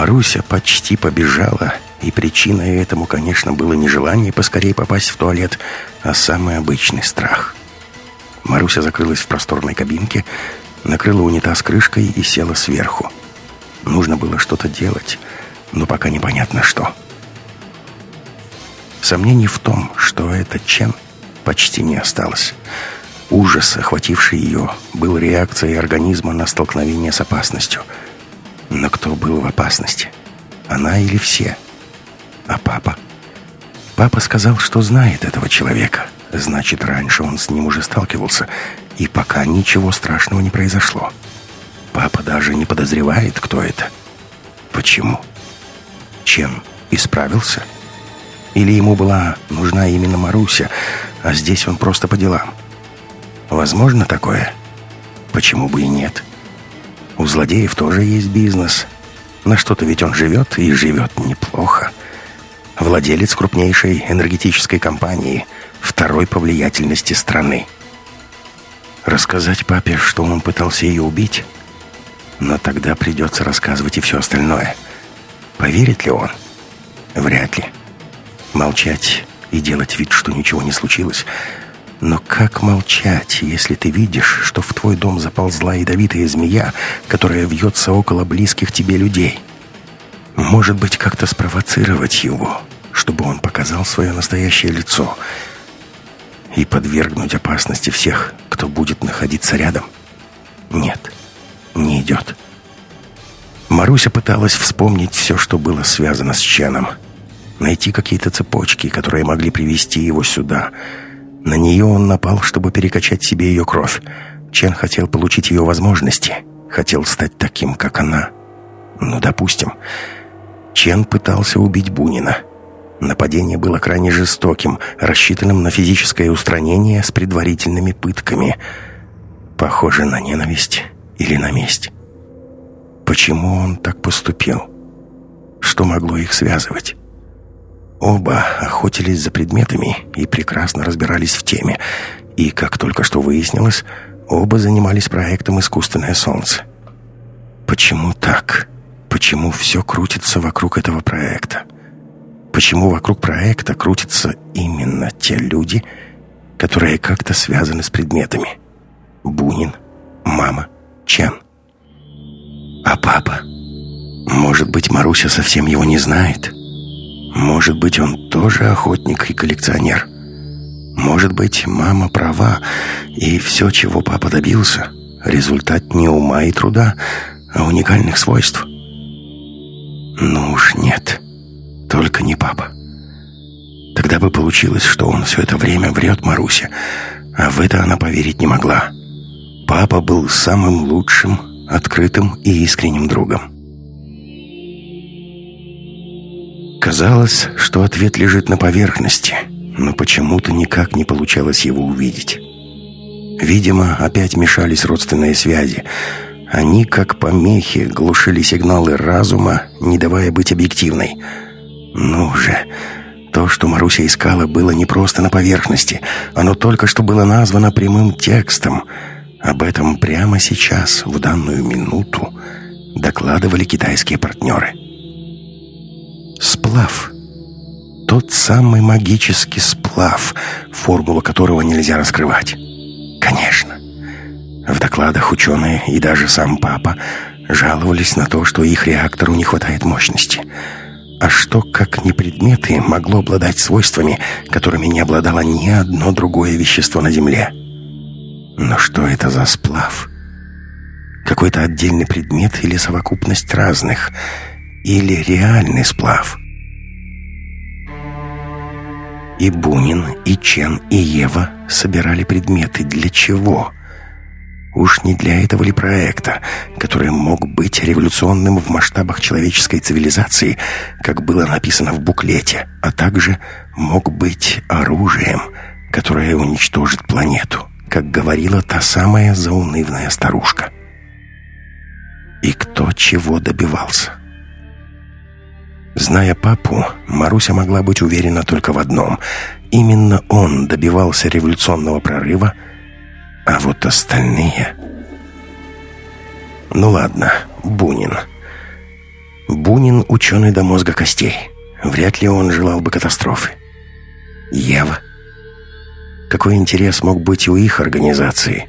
Маруся почти побежала, и причиной этому, конечно, было не желание поскорее попасть в туалет, а самый обычный страх. Маруся закрылась в просторной кабинке, накрыла унитаз крышкой и села сверху. Нужно было что-то делать, но пока непонятно что. Сомнений в том, что это Чен, почти не осталось. Ужас, охвативший ее, был реакцией организма на столкновение с опасностью. Но кто был в опасности? Она или все? А папа? Папа сказал, что знает этого человека. Значит, раньше он с ним уже сталкивался, и пока ничего страшного не произошло. Папа даже не подозревает, кто это. Почему? Чем исправился? Или ему была нужна именно Маруся, а здесь он просто по делам? Возможно такое? Почему бы и нет? У злодеев тоже есть бизнес. На что-то ведь он живет, и живет неплохо. Владелец крупнейшей энергетической компании, второй по влиятельности страны. Рассказать папе, что он пытался ее убить? Но тогда придется рассказывать и все остальное. Поверит ли он? Вряд ли. Молчать и делать вид, что ничего не случилось. Но как молчать, если ты видишь, что в твой дом заползла ядовитая змея, которая вьется около близких тебе людей? Может быть, как-то спровоцировать его, чтобы он показал свое настоящее лицо и подвергнуть опасности всех, кто будет находиться рядом? Нет не идет. Маруся пыталась вспомнить все, что было связано с Ченом. Найти какие-то цепочки, которые могли привести его сюда. На нее он напал, чтобы перекачать себе ее кровь. Чен хотел получить ее возможности. Хотел стать таким, как она. Ну, допустим. Чен пытался убить Бунина. Нападение было крайне жестоким, рассчитанным на физическое устранение с предварительными пытками. Похоже на ненависть или на месть. Почему он так поступил? Что могло их связывать? Оба охотились за предметами и прекрасно разбирались в теме. И, как только что выяснилось, оба занимались проектом «Искусственное солнце». Почему так? Почему все крутится вокруг этого проекта? Почему вокруг проекта крутятся именно те люди, которые как-то связаны с предметами? Бунин, мама, Чен. А папа? Может быть, Маруся совсем его не знает? Может быть, он тоже охотник и коллекционер? Может быть, мама права, и все, чего папа добился, результат не ума и труда, а уникальных свойств? Ну уж нет, только не папа. Тогда бы получилось, что он все это время врет Марусе, а в это она поверить не могла. Папа был самым лучшим, открытым и искренним другом. Казалось, что ответ лежит на поверхности, но почему-то никак не получалось его увидеть. Видимо, опять мешались родственные связи. Они, как помехи, глушили сигналы разума, не давая быть объективной. Ну же, то, что Маруся искала, было не просто на поверхности. Оно только что было названо прямым текстом — об этом прямо сейчас, в данную минуту, докладывали китайские партнеры. Сплав. Тот самый магический сплав, формулу которого нельзя раскрывать. Конечно. В докладах ученые и даже сам папа жаловались на то, что их реактору не хватает мощности. А что, как не предметы, могло обладать свойствами, которыми не обладало ни одно другое вещество на Земле? Но что это за сплав? Какой-то отдельный предмет или совокупность разных? Или реальный сплав? И Бунин, и Чен, и Ева собирали предметы. Для чего? Уж не для этого ли проекта, который мог быть революционным в масштабах человеческой цивилизации, как было написано в буклете, а также мог быть оружием, которое уничтожит планету? как говорила та самая заунывная старушка. И кто чего добивался? Зная папу, Маруся могла быть уверена только в одном. Именно он добивался революционного прорыва, а вот остальные... Ну ладно, Бунин. Бунин ученый до мозга костей. Вряд ли он желал бы катастрофы. Ева. Какой интерес мог быть у их организации?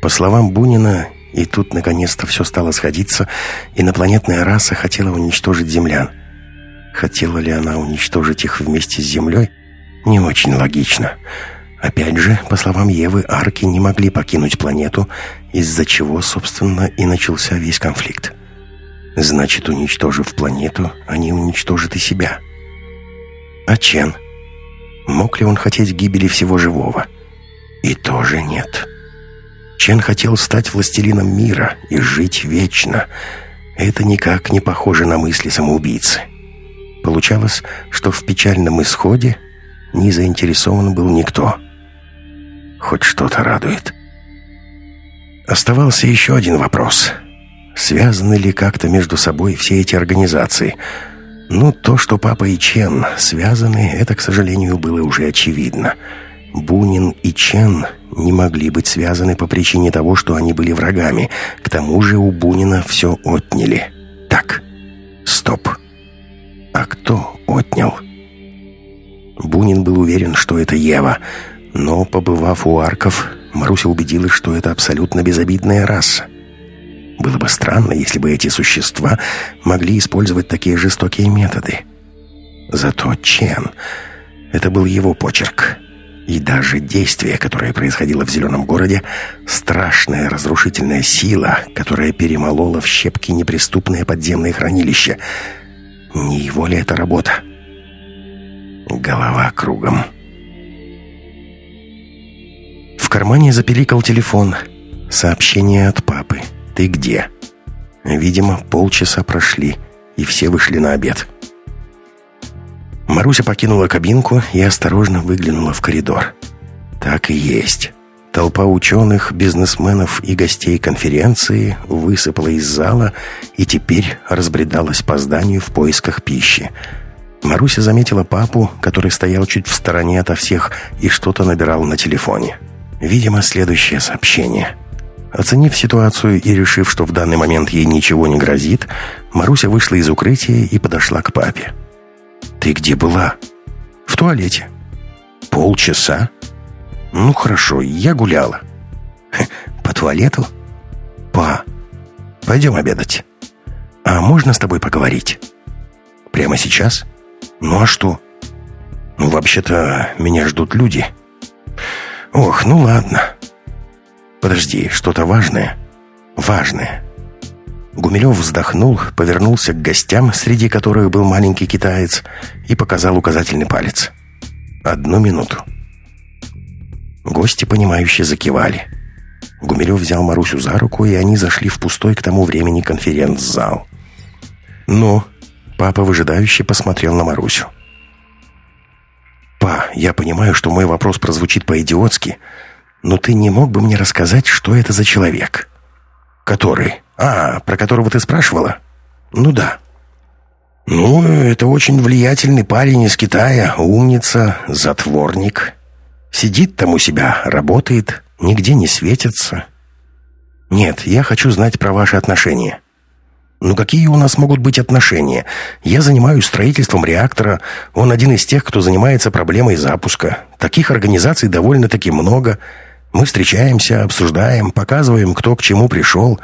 По словам Бунина, и тут наконец-то все стало сходиться, инопланетная раса хотела уничтожить землян. Хотела ли она уничтожить их вместе с Землей? Не очень логично. Опять же, по словам Евы, арки не могли покинуть планету, из-за чего, собственно, и начался весь конфликт. Значит, уничтожив планету, они уничтожат и себя. А Чен? Мог ли он хотеть гибели всего живого? И тоже нет. Чен хотел стать властелином мира и жить вечно. Это никак не похоже на мысли самоубийцы. Получалось, что в печальном исходе не заинтересован был никто. Хоть что-то радует. Оставался еще один вопрос. Связаны ли как-то между собой все эти организации? Ну, то, что папа и Чен связаны, это, к сожалению, было уже очевидно. Бунин и Чен не могли быть связаны по причине того, что они были врагами. К тому же у Бунина все отняли. Так, стоп. А кто отнял? Бунин был уверен, что это Ева, но, побывав у арков, Маруся убедилась, что это абсолютно безобидная раса. Было бы странно, если бы эти существа могли использовать такие жестокие методы. Зато Чен — это был его почерк. И даже действие, которое происходило в Зеленом городе, страшная разрушительная сила, которая перемолола в щепки неприступное подземное хранилище. Не его ли это работа? Голова кругом. В кармане запеликал телефон. Сообщение от папы. «Ты где?» Видимо, полчаса прошли, и все вышли на обед. Маруся покинула кабинку и осторожно выглянула в коридор. Так и есть. Толпа ученых, бизнесменов и гостей конференции высыпала из зала и теперь разбредалась по зданию в поисках пищи. Маруся заметила папу, который стоял чуть в стороне ото всех и что-то набирал на телефоне. Видимо, следующее сообщение. Оценив ситуацию и решив, что в данный момент ей ничего не грозит, Маруся вышла из укрытия и подошла к папе. «Ты где была?» «В туалете». «Полчаса?» «Ну хорошо, я гуляла». «По туалету?» «Па, пойдем обедать». «А можно с тобой поговорить?» «Прямо сейчас?» «Ну а что?» «Ну, вообще-то, меня ждут люди». «Ох, ну ладно». «Подожди, что-то важное?» «Важное». Гумилев вздохнул, повернулся к гостям, среди которых был маленький китаец, и показал указательный палец. «Одну минуту». Гости, понимающе закивали. Гумилев взял Марусю за руку, и они зашли в пустой к тому времени конференц-зал. «Ну?» Папа выжидающе посмотрел на Марусю. «Па, я понимаю, что мой вопрос прозвучит по-идиотски, но ты не мог бы мне рассказать, что это за человек?» «Который? А, про которого ты спрашивала?» «Ну да». «Ну, это очень влиятельный парень из Китая, умница, затворник. Сидит там у себя, работает, нигде не светится». «Нет, я хочу знать про ваши отношения». «Ну какие у нас могут быть отношения? Я занимаюсь строительством реактора, он один из тех, кто занимается проблемой запуска. Таких организаций довольно-таки много». Мы встречаемся, обсуждаем, показываем, кто к чему пришел.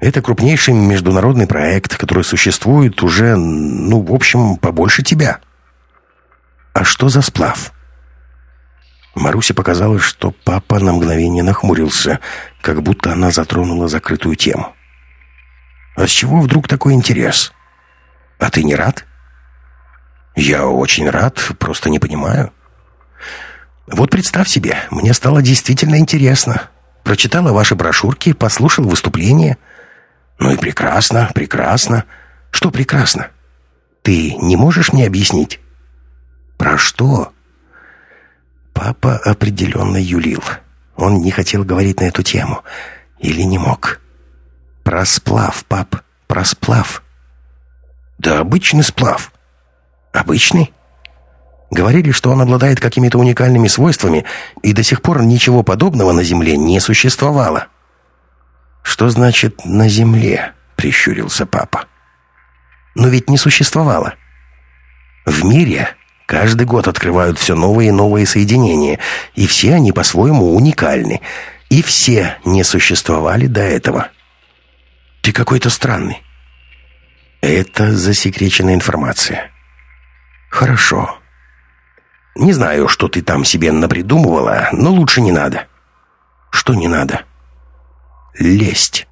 Это крупнейший международный проект, который существует уже, ну, в общем, побольше тебя. А что за сплав? Марусе показалось, что папа на мгновение нахмурился, как будто она затронула закрытую тему. А с чего вдруг такой интерес? А ты не рад? Я очень рад, просто не понимаю. Вот представь себе, мне стало действительно интересно. Прочитала ваши брошюрки, послушал выступление. Ну и прекрасно, прекрасно. Что прекрасно? Ты не можешь мне объяснить? Про что? Папа определенно юлил. Он не хотел говорить на эту тему. Или не мог. Про сплав, пап, про сплав. Да обычный сплав. Обычный? Говорили, что он обладает какими-то уникальными свойствами, и до сих пор ничего подобного на Земле не существовало. «Что значит «на Земле»?» — прищурился папа. но ведь не существовало. В мире каждый год открывают все новые и новые соединения, и все они по-своему уникальны, и все не существовали до этого. Ты какой-то странный. Это засекреченная информация. Хорошо. Не знаю, что ты там себе напридумывала, но лучше не надо. Что не надо? Лесть.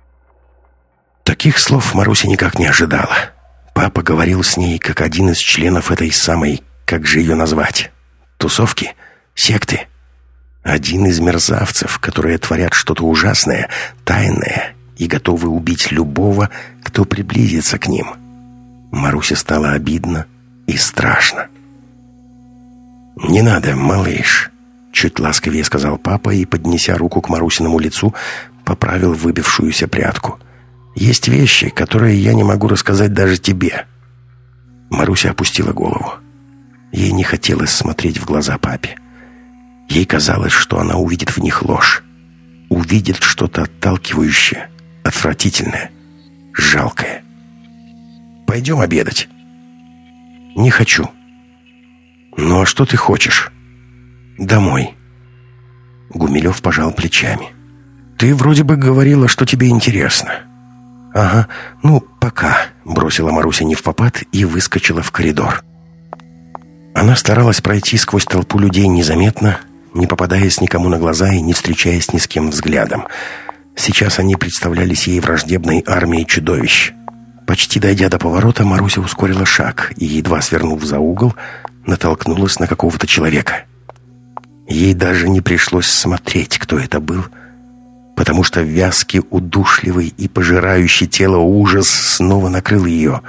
Таких слов Маруся никак не ожидала. Папа говорил с ней, как один из членов этой самой, как же ее назвать, тусовки, секты. Один из мерзавцев, которые творят что-то ужасное, тайное и готовы убить любого, кто приблизится к ним. Марусе стало обидно и страшно. «Не надо, малыш», — чуть ласковее сказал папа и, поднеся руку к Марусиному лицу, поправил выбившуюся прядку. Есть вещи, которые я не могу рассказать даже тебе». Маруся опустила голову. Ей не хотелось смотреть в глаза папе. Ей казалось, что она увидит в них ложь. Увидит что-то отталкивающее, отвратительное, жалкое. «Пойдем обедать». «Не хочу». «Ну а что ты хочешь?» «Домой». Гумилев пожал плечами. «Ты вроде бы говорила, что тебе интересно». «Ага, ну, пока», — бросила Маруся не в попад и выскочила в коридор. Она старалась пройти сквозь толпу людей незаметно, не попадаясь никому на глаза и не встречаясь ни с кем взглядом. Сейчас они представлялись ей враждебной армией чудовищ. Почти дойдя до поворота, Маруся ускорила шаг и, едва свернув за угол, натолкнулась на какого-то человека. Ей даже не пришлось смотреть, кто это был — потому что вязкий, удушливый и пожирающий тело ужас снова накрыл ее.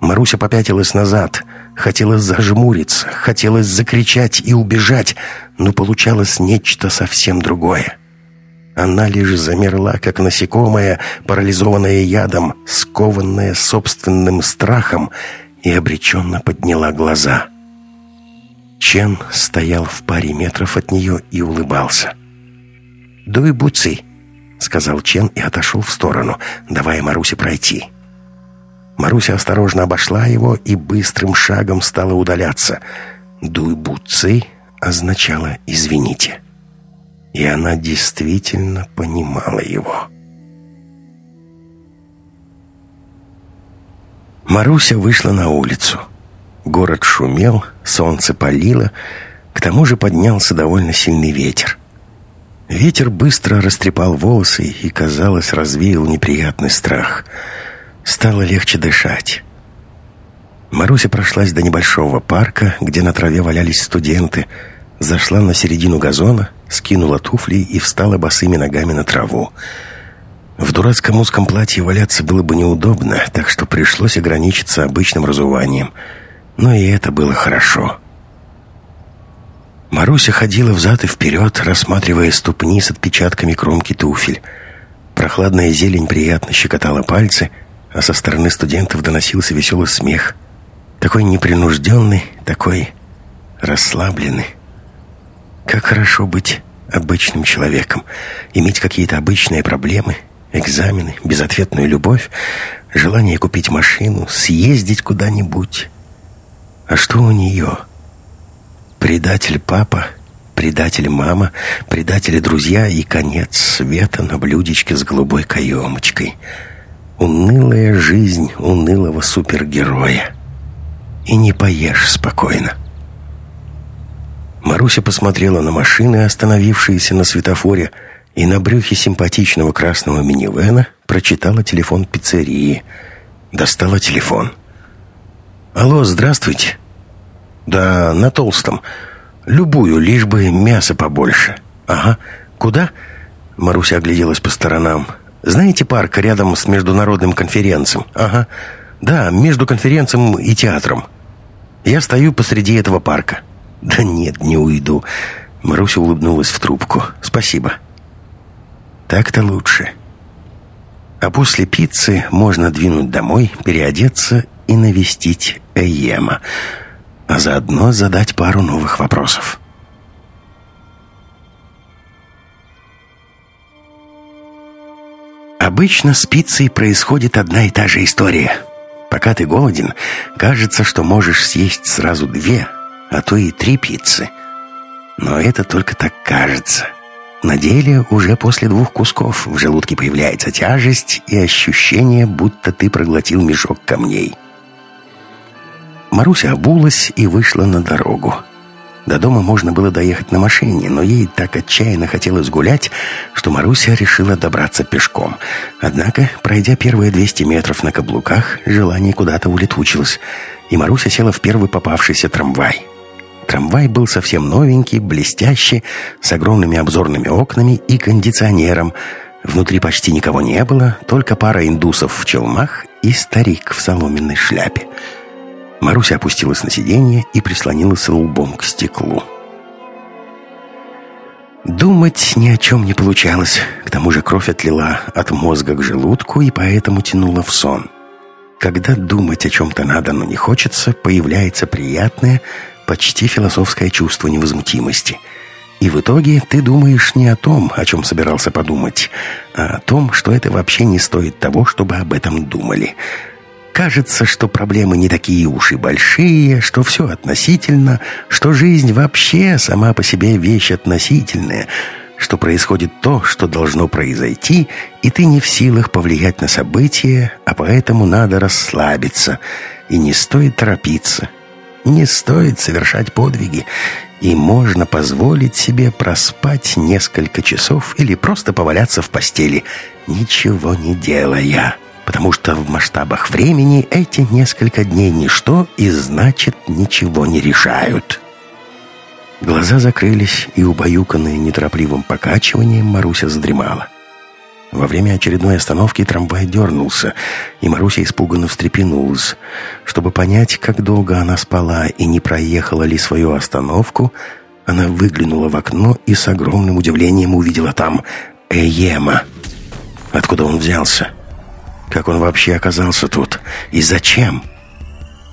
Маруся попятилась назад, хотелось зажмуриться, хотелось закричать и убежать, но получалось нечто совсем другое. Она лишь замерла, как насекомое, парализованное ядом, скованное собственным страхом, и обреченно подняла глаза. Чен стоял в паре метров от нее и улыбался. «Дуй, буци», — сказал Чен и отошел в сторону, давая Марусе пройти. Маруся осторожно обошла его и быстрым шагом стала удаляться. «Дуй, буци» означало «извините». И она действительно понимала его. Маруся вышла на улицу. Город шумел, солнце палило, к тому же поднялся довольно сильный ветер. Ветер быстро растрепал волосы и, казалось, развеял неприятный страх. Стало легче дышать. Маруся прошлась до небольшого парка, где на траве валялись студенты, зашла на середину газона, скинула туфли и встала босыми ногами на траву. В дурацком узком платье валяться было бы неудобно, так что пришлось ограничиться обычным разуванием. Но и это было хорошо. Маруся ходила взад и вперед, рассматривая ступни с отпечатками кромки туфель. Прохладная зелень приятно щекотала пальцы, а со стороны студентов доносился веселый смех. Такой непринужденный, такой расслабленный. Как хорошо быть обычным человеком, иметь какие-то обычные проблемы, экзамены, безответную любовь, желание купить машину, съездить куда-нибудь. А что у нее? Предатель папа, предатель мама, предатели друзья и конец света на блюдечке с голубой каемочкой. Унылая жизнь унылого супергероя. И не поешь спокойно. Маруся посмотрела на машины, остановившиеся на светофоре, и на брюхе симпатичного красного минивэна прочитала телефон пиццерии. Достала телефон. «Алло, здравствуйте. «Да, на толстом. Любую, лишь бы мясо побольше». «Ага. Куда?» Маруся огляделась по сторонам. «Знаете парк рядом с международным конференцием?» «Ага. Да, между конференцием и театром. Я стою посреди этого парка». «Да нет, не уйду». Маруся улыбнулась в трубку. «Спасибо». «Так-то лучше». А после пиццы можно двинуть домой, переодеться и навестить Эйема – а заодно задать пару новых вопросов. Обычно с пиццей происходит одна и та же история. Пока ты голоден, кажется, что можешь съесть сразу две, а то и три пиццы. Но это только так кажется. На деле уже после двух кусков в желудке появляется тяжесть и ощущение, будто ты проглотил мешок камней. Маруся обулась и вышла на дорогу. До дома можно было доехать на машине, но ей так отчаянно хотелось гулять, что Маруся решила добраться пешком. Однако, пройдя первые 200 метров на каблуках, желание куда-то улетучилось, и Маруся села в первый попавшийся трамвай. Трамвай был совсем новенький, блестящий, с огромными обзорными окнами и кондиционером. Внутри почти никого не было, только пара индусов в челмах и старик в соломенной шляпе. Маруся опустилась на сиденье и прислонилась лбом к стеклу. Думать ни о чем не получалось. К тому же кровь отлила от мозга к желудку и поэтому тянула в сон. Когда думать о чем-то надо, но не хочется, появляется приятное, почти философское чувство невозмутимости. И в итоге ты думаешь не о том, о чем собирался подумать, а о том, что это вообще не стоит того, чтобы об этом думали – Кажется, что проблемы не такие уж и большие, что все относительно, что жизнь вообще сама по себе вещь относительная, что происходит то, что должно произойти, и ты не в силах повлиять на события, а поэтому надо расслабиться, и не стоит торопиться, не стоит совершать подвиги, и можно позволить себе проспать несколько часов или просто поваляться в постели, ничего не делая» потому что в масштабах времени эти несколько дней ничто и значит ничего не решают. Глаза закрылись, и, убаюканные неторопливым покачиванием, Маруся задремала. Во время очередной остановки трамвай дернулся, и Маруся испуганно встрепенулась. Чтобы понять, как долго она спала и не проехала ли свою остановку, она выглянула в окно и с огромным удивлением увидела там Эема. Откуда он взялся? Как он вообще оказался тут? И зачем?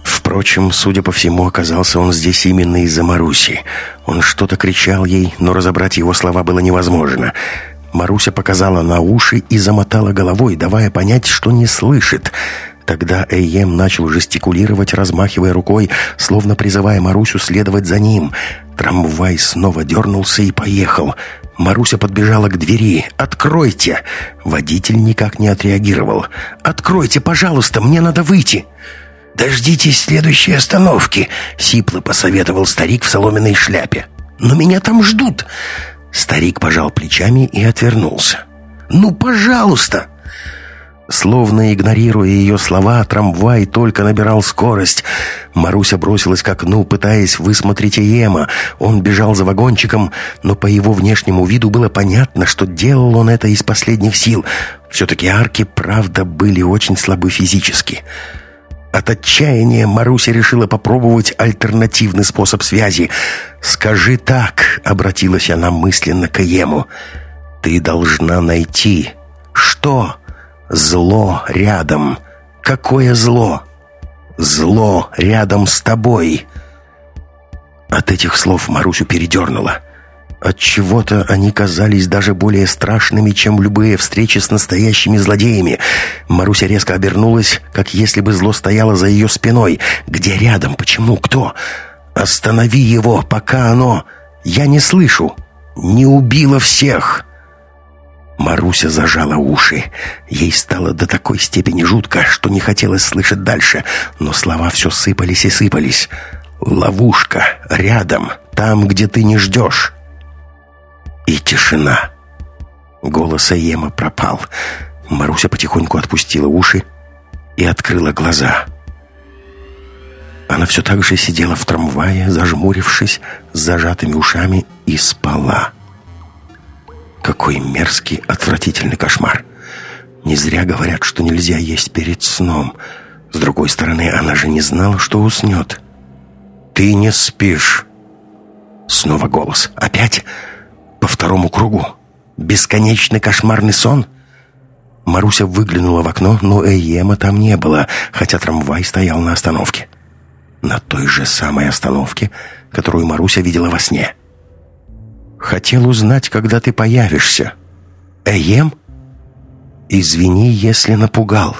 Впрочем, судя по всему, оказался он здесь именно из-за Маруси. Он что-то кричал ей, но разобрать его слова было невозможно. Маруся показала на уши и замотала головой, давая понять, что не слышит. Тогда Эйем начал жестикулировать, размахивая рукой, словно призывая Марусю следовать за ним. Трамвай снова дернулся и поехал. Маруся подбежала к двери. «Откройте!» Водитель никак не отреагировал. «Откройте, пожалуйста, мне надо выйти!» «Дождитесь следующей остановки», — сипло посоветовал старик в соломенной шляпе. «Но меня там ждут!» Старик пожал плечами и отвернулся. «Ну, пожалуйста!» Словно игнорируя ее слова, трамвай только набирал скорость. Маруся бросилась к окну, пытаясь высмотреть Ема. Он бежал за вагончиком, но по его внешнему виду было понятно, что делал он это из последних сил. Все-таки арки, правда, были очень слабы физически. От отчаяния Маруся решила попробовать альтернативный способ связи. «Скажи так», — обратилась она мысленно к Ему. «Ты должна найти...» «Что?» Зло рядом. Какое зло? Зло рядом с тобой. От этих слов Марусю передернуло. От чего-то они казались даже более страшными, чем любые встречи с настоящими злодеями. Маруся резко обернулась, как если бы зло стояло за ее спиной. Где рядом? Почему? Кто? Останови его, пока оно... Я не слышу. Не убило всех. Маруся зажала уши. Ей стало до такой степени жутко, что не хотелось слышать дальше, но слова все сыпались и сыпались. «Ловушка! Рядом! Там, где ты не ждешь!» И тишина. Голос Аема пропал. Маруся потихоньку отпустила уши и открыла глаза. Она все так же сидела в трамвае, зажмурившись, с зажатыми ушами, и спала. Какой мерзкий, отвратительный кошмар. Не зря говорят, что нельзя есть перед сном. С другой стороны, она же не знала, что уснет. «Ты не спишь!» Снова голос. «Опять? По второму кругу? Бесконечный кошмарный сон?» Маруся выглянула в окно, но Эйема там не было, хотя трамвай стоял на остановке. На той же самой остановке, которую Маруся видела во сне. Хотел узнать, когда ты появишься. Эем? Извини, если напугал.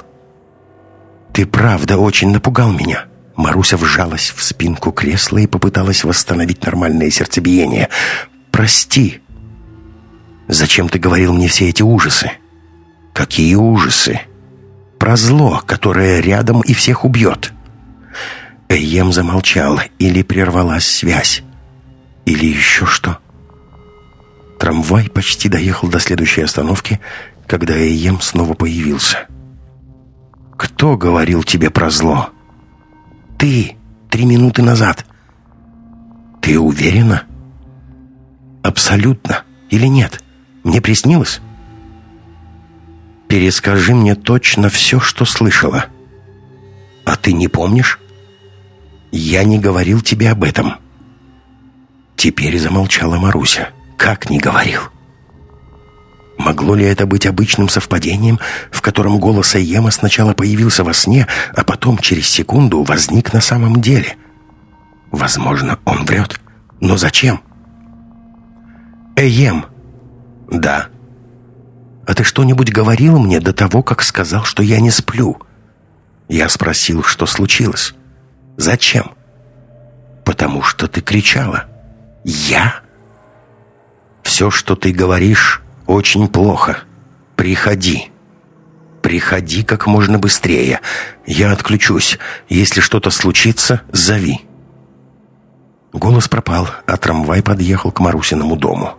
Ты правда очень напугал меня. Маруся вжалась в спинку кресла и попыталась восстановить нормальное сердцебиение. «Прости. Зачем ты говорил мне все эти ужасы?» «Какие ужасы?» «Про зло, которое рядом и всех убьет». Эйем замолчал, или прервалась связь, или еще что. Трамвай почти доехал до следующей остановки, когда Эйем снова появился. «Кто говорил тебе про зло?» «Ты, три минуты назад». «Ты уверена?» «Абсолютно. Или нет? Мне приснилось?» «Перескажи мне точно все, что слышала». «А ты не помнишь?» «Я не говорил тебе об этом». Теперь замолчала Маруся. «Как не говорил?» Могло ли это быть обычным совпадением, в котором голос Айема сначала появился во сне, а потом через секунду возник на самом деле? Возможно, он врет. Но зачем? Эйем. Да. А ты что-нибудь говорил мне до того, как сказал, что я не сплю? Я спросил, что случилось. Зачем? Потому что ты кричала. Я? Все, что ты говоришь, очень плохо. Приходи. Приходи как можно быстрее. Я отключусь. Если что-то случится, зови. Голос пропал, а трамвай подъехал к Марусиному дому.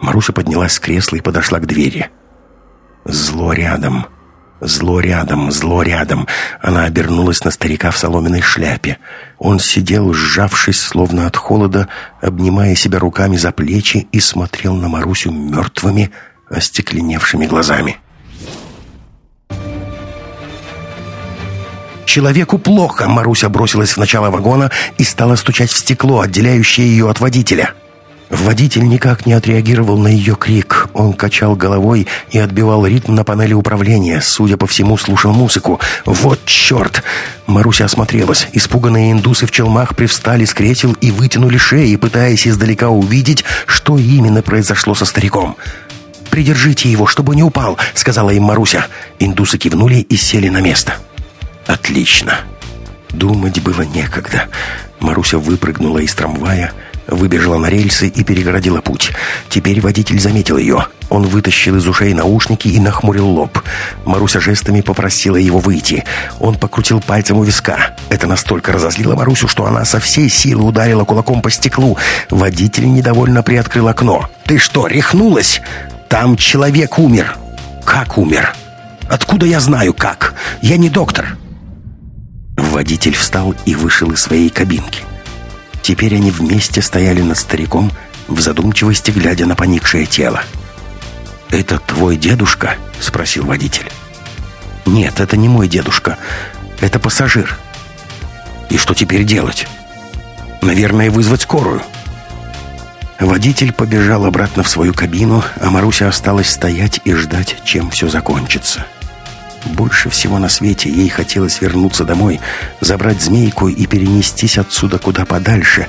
Маруся поднялась с кресла и подошла к двери. Зло рядом. Зло рядом, зло рядом. Она обернулась на старика в соломенной шляпе. Он сидел, сжавшись, словно от холода, обнимая себя руками за плечи и смотрел на Марусю мертвыми, остекленевшими глазами. «Человеку плохо!» Маруся бросилась в начало вагона и стала стучать в стекло, отделяющее ее от водителя. Водитель никак не отреагировал на ее крик. Он качал головой и отбивал ритм на панели управления. Судя по всему, слушал музыку. «Вот черт!» Маруся осмотрелась. Испуганные индусы в челмах привстали с кресел и вытянули шеи, пытаясь издалека увидеть, что именно произошло со стариком. «Придержите его, чтобы не упал», — сказала им Маруся. Индусы кивнули и сели на место. «Отлично». Думать было некогда. Маруся выпрыгнула из трамвая, Выбежала на рельсы и перегородила путь. Теперь водитель заметил ее. Он вытащил из ушей наушники и нахмурил лоб. Маруся жестами попросила его выйти. Он покрутил пальцем у виска. Это настолько разозлило Марусю, что она со всей силы ударила кулаком по стеклу. Водитель недовольно приоткрыл окно. «Ты что, рехнулась? Там человек умер». «Как умер?» «Откуда я знаю, как? Я не доктор». Водитель встал и вышел из своей кабинки. Теперь они вместе стояли над стариком, в задумчивости глядя на поникшее тело. «Это твой дедушка?» — спросил водитель. «Нет, это не мой дедушка. Это пассажир». «И что теперь делать?» «Наверное, вызвать скорую». Водитель побежал обратно в свою кабину, а Маруся осталась стоять и ждать, чем все закончится. Больше всего на свете ей хотелось вернуться домой, забрать змейку и перенестись отсюда куда подальше.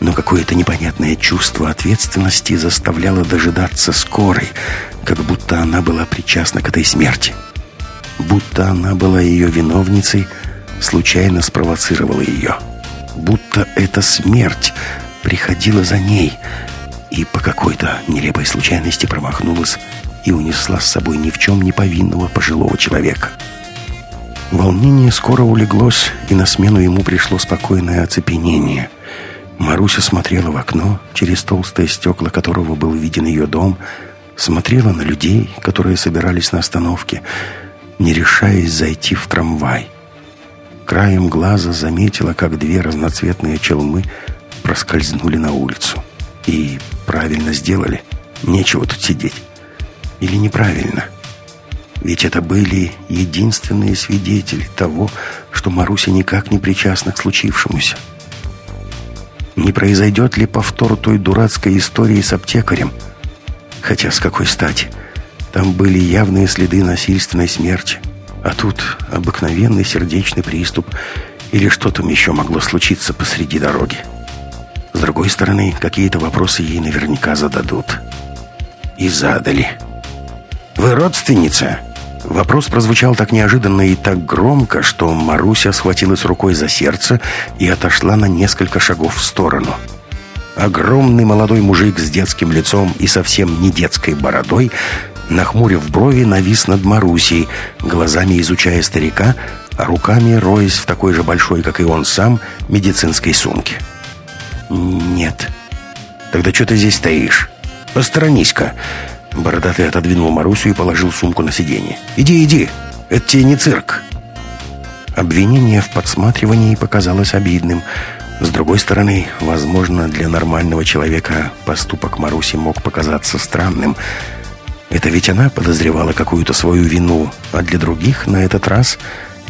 Но какое-то непонятное чувство ответственности заставляло дожидаться скорой, как будто она была причастна к этой смерти. Будто она была ее виновницей, случайно спровоцировала ее. Будто эта смерть приходила за ней и по какой-то нелепой случайности промахнулась и унесла с собой ни в чем не повинного пожилого человека. Волнение скоро улеглось, и на смену ему пришло спокойное оцепенение. Маруся смотрела в окно, через толстые стекла которого был виден ее дом, смотрела на людей, которые собирались на остановке, не решаясь зайти в трамвай. Краем глаза заметила, как две разноцветные челмы проскользнули на улицу. И правильно сделали. Нечего тут сидеть. Или неправильно? Ведь это были единственные свидетели того, что Маруся никак не причастна к случившемуся. Не произойдет ли повтор той дурацкой истории с аптекарем? Хотя с какой стати? Там были явные следы насильственной смерти. А тут обыкновенный сердечный приступ или что там еще могло случиться посреди дороги. С другой стороны, какие-то вопросы ей наверняка зададут. И задали. «Вы родственница? Вопрос прозвучал так неожиданно и так громко, что Маруся схватилась рукой за сердце и отошла на несколько шагов в сторону. Огромный молодой мужик с детским лицом и совсем не детской бородой, нахмурив брови, навис над Марусей, глазами изучая старика, а руками роясь в такой же большой, как и он сам, медицинской сумке. «Нет». «Тогда что ты здесь стоишь? Посторонись-ка». Бородатый отодвинул Марусю и положил сумку на сиденье. «Иди, иди, это тебе не цирк». Обвинение в подсматривании показалось обидным. С другой стороны, возможно, для нормального человека поступок Маруси мог показаться странным. Это ведь она подозревала какую-то свою вину, а для других на этот раз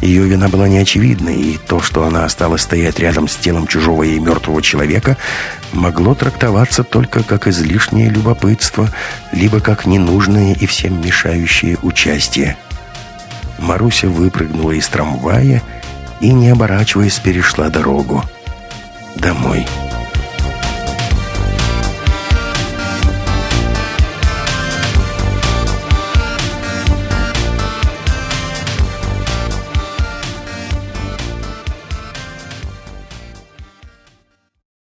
ее вина была неочевидной, и то, что она осталась стоять рядом с телом чужого и мертвого человека, могло трактоваться только как излишнее любопытство, либо как ненужное и всем мешающее участие. Маруся выпрыгнула из трамвая и, не оборачиваясь, перешла дорогу. Домой.